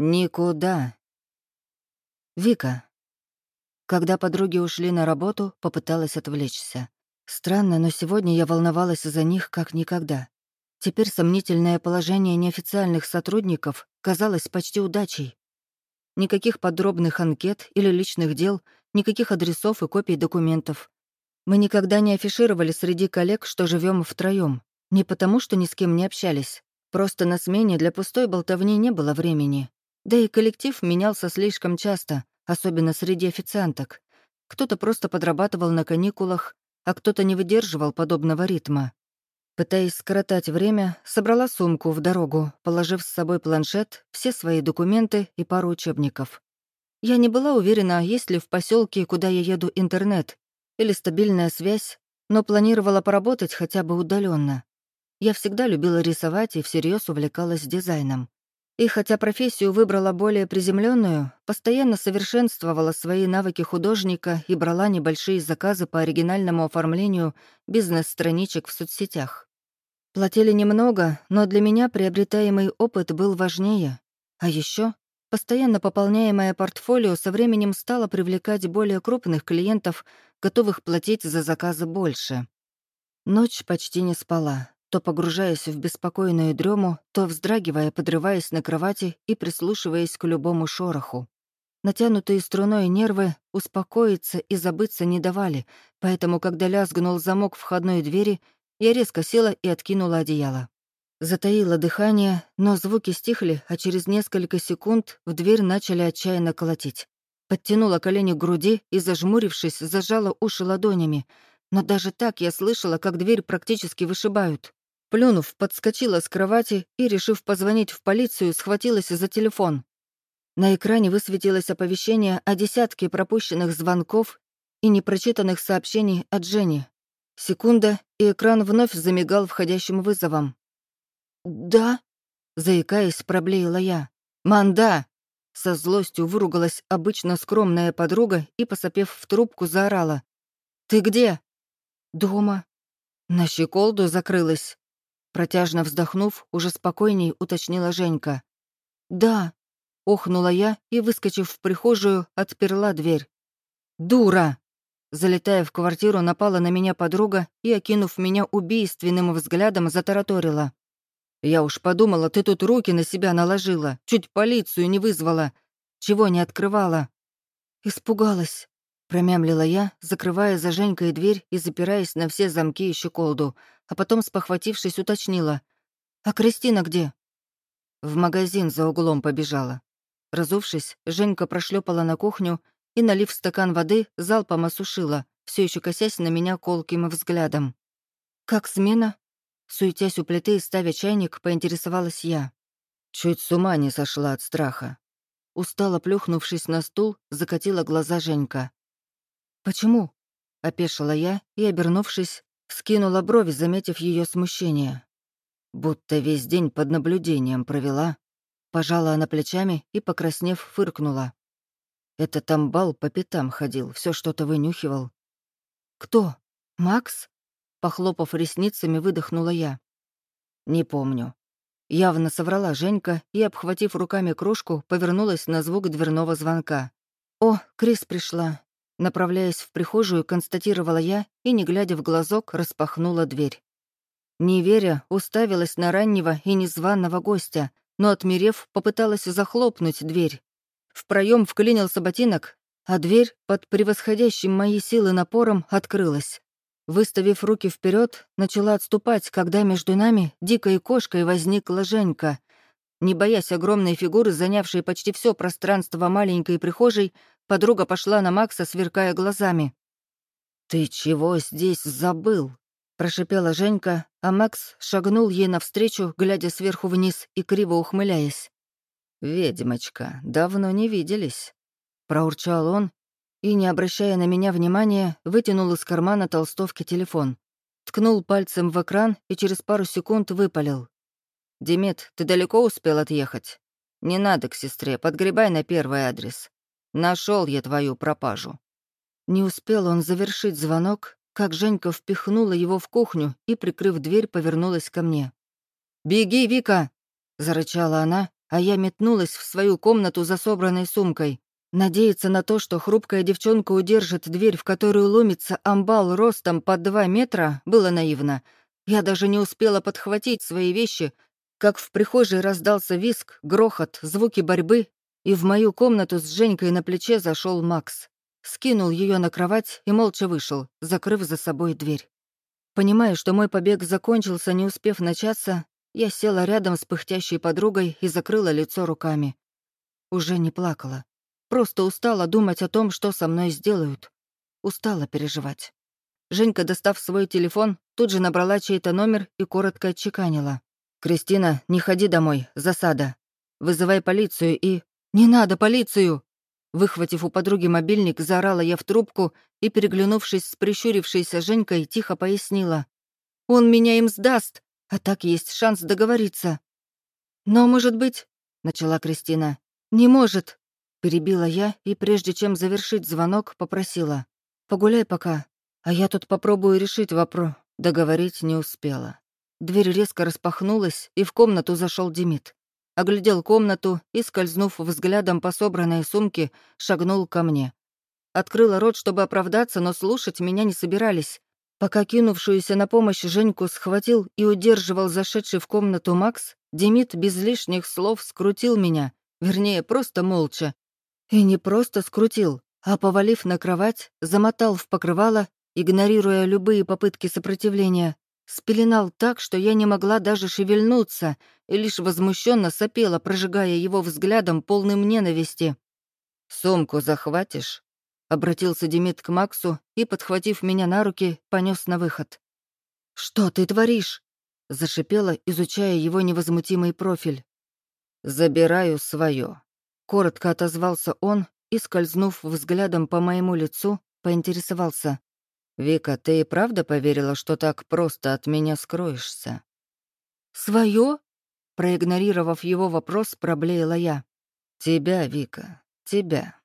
Никуда. Вика. Когда подруги ушли на работу, попыталась отвлечься. Странно, но сегодня я волновалась за них как никогда. Теперь сомнительное положение неофициальных сотрудников казалось почти удачей. Никаких подробных анкет или личных дел, никаких адресов и копий документов. Мы никогда не афишировали среди коллег, что живем втроем. Не потому, что ни с кем не общались. Просто на смене для пустой болтовни не было времени. Да и коллектив менялся слишком часто, особенно среди официанток. Кто-то просто подрабатывал на каникулах, а кто-то не выдерживал подобного ритма. Пытаясь скоротать время, собрала сумку в дорогу, положив с собой планшет, все свои документы и пару учебников. Я не была уверена, есть ли в поселке, куда я еду, интернет или стабильная связь, но планировала поработать хотя бы удаленно. Я всегда любила рисовать и всерьез увлекалась дизайном. И хотя профессию выбрала более приземленную, постоянно совершенствовала свои навыки художника и брала небольшие заказы по оригинальному оформлению бизнес-страничек в соцсетях. Платили немного, но для меня приобретаемый опыт был важнее. А еще постоянно пополняемое портфолио со временем стало привлекать более крупных клиентов, готовых платить за заказы больше. Ночь почти не спала то погружаясь в беспокойную дрему, то вздрагивая, подрываясь на кровати и прислушиваясь к любому шороху. Натянутые струной нервы успокоиться и забыться не давали, поэтому, когда лязгнул замок входной двери, я резко села и откинула одеяло. Затаила дыхание, но звуки стихли, а через несколько секунд в дверь начали отчаянно колотить. Подтянула колени к груди и, зажмурившись, зажала уши ладонями. Но даже так я слышала, как дверь практически вышибают. Плюнув, подскочила с кровати и, решив позвонить в полицию, схватилась за телефон. На экране высветилось оповещение о десятке пропущенных звонков и непрочитанных сообщений от Жени. Секунда, и экран вновь замигал входящим вызовом. «Да?» — заикаясь, проблеяла я. «Манда!» Со злостью выругалась обычно скромная подруга и, посопев в трубку, заорала. «Ты где?» «Дома». На щеколду закрылась. Протяжно вздохнув, уже спокойней уточнила Женька. «Да», — охнула я и, выскочив в прихожую, отперла дверь. «Дура!» Залетая в квартиру, напала на меня подруга и, окинув меня убийственным взглядом, затараторила. «Я уж подумала, ты тут руки на себя наложила, чуть полицию не вызвала. Чего не открывала?» «Испугалась», — промямлила я, закрывая за Женькой дверь и запираясь на все замки и щеколду, а потом, спохватившись, уточнила. «А Кристина где?» В магазин за углом побежала. Разувшись, Женька прошлепала на кухню и, налив стакан воды, залпом осушила, все еще косясь на меня колким взглядом. «Как смена?» Суетясь у плиты и ставя чайник, поинтересовалась я. Чуть с ума не сошла от страха. Устало плюхнувшись на стул, закатила глаза Женька. «Почему?» — опешила я и, обернувшись, Скинула брови, заметив ее смущение. Будто весь день под наблюдением провела. Пожала она плечами и, покраснев, фыркнула. Это там бал по пятам ходил, все что-то вынюхивал. «Кто? Макс?» Похлопав ресницами, выдохнула я. «Не помню». Явно соврала Женька и, обхватив руками кружку, повернулась на звук дверного звонка. «О, Крис пришла. Направляясь в прихожую, констатировала я и, не глядя в глазок, распахнула дверь. Не веря, уставилась на раннего и незваного гостя, но, отмерев, попыталась захлопнуть дверь. В проем вклинился ботинок, а дверь под превосходящим мои силы напором открылась. Выставив руки вперед, начала отступать, когда между нами, дикой кошкой, возникла Женька. Не боясь огромной фигуры, занявшей почти все пространство маленькой прихожей, Подруга пошла на Макса, сверкая глазами. «Ты чего здесь забыл?» — прошипела Женька, а Макс шагнул ей навстречу, глядя сверху вниз и криво ухмыляясь. «Ведьмочка, давно не виделись», — проурчал он и, не обращая на меня внимания, вытянул из кармана толстовки телефон. Ткнул пальцем в экран и через пару секунд выпалил. «Демид, ты далеко успел отъехать? Не надо к сестре, подгребай на первый адрес. Нашел я твою пропажу». Не успел он завершить звонок, как Женька впихнула его в кухню и, прикрыв дверь, повернулась ко мне. «Беги, Вика!» — зарычала она а я метнулась в свою комнату за собранной сумкой. Надеяться на то, что хрупкая девчонка удержит дверь, в которую ломится амбал ростом под два метра, было наивно. Я даже не успела подхватить свои вещи, как в прихожей раздался виск, грохот, звуки борьбы, и в мою комнату с Женькой на плече зашел Макс. Скинул ее на кровать и молча вышел, закрыв за собой дверь. Понимая, что мой побег закончился, не успев начаться, я села рядом с пыхтящей подругой и закрыла лицо руками. Уже не плакала. Просто устала думать о том, что со мной сделают. Устала переживать. Женька, достав свой телефон, тут же набрала чей-то номер и коротко отчеканила. «Кристина, не ходи домой, засада. Вызывай полицию и...» «Не надо полицию!» Выхватив у подруги мобильник, заорала я в трубку и, переглянувшись с прищурившейся Женькой, тихо пояснила. «Он меня им сдаст, а так есть шанс договориться». «Но, может быть...» — начала Кристина. «Не может!» Перебила я и, прежде чем завершить звонок, попросила. «Погуляй пока, а я тут попробую решить вопрос». Договорить не успела. Дверь резко распахнулась, и в комнату зашел Демид. Оглядел комнату и, скользнув взглядом по собранной сумке, шагнул ко мне. Открыла рот, чтобы оправдаться, но слушать меня не собирались. Пока кинувшуюся на помощь Женьку схватил и удерживал зашедший в комнату Макс, Демид без лишних слов скрутил меня, вернее, просто молча, и не просто скрутил, а, повалив на кровать, замотал в покрывало, игнорируя любые попытки сопротивления, спеленал так, что я не могла даже шевельнуться и лишь возмущенно сопела, прожигая его взглядом полным ненависти. «Сумку захватишь?» — обратился Демид к Максу и, подхватив меня на руки, понес на выход. «Что ты творишь?» — зашипела, изучая его невозмутимый профиль. «Забираю свое. Коротко отозвался он и, скользнув взглядом по моему лицу, поинтересовался. «Вика, ты и правда поверила, что так просто от меня скроешься?» «Своё?» Проигнорировав его вопрос, проблеяла я. «Тебя, Вика, тебя».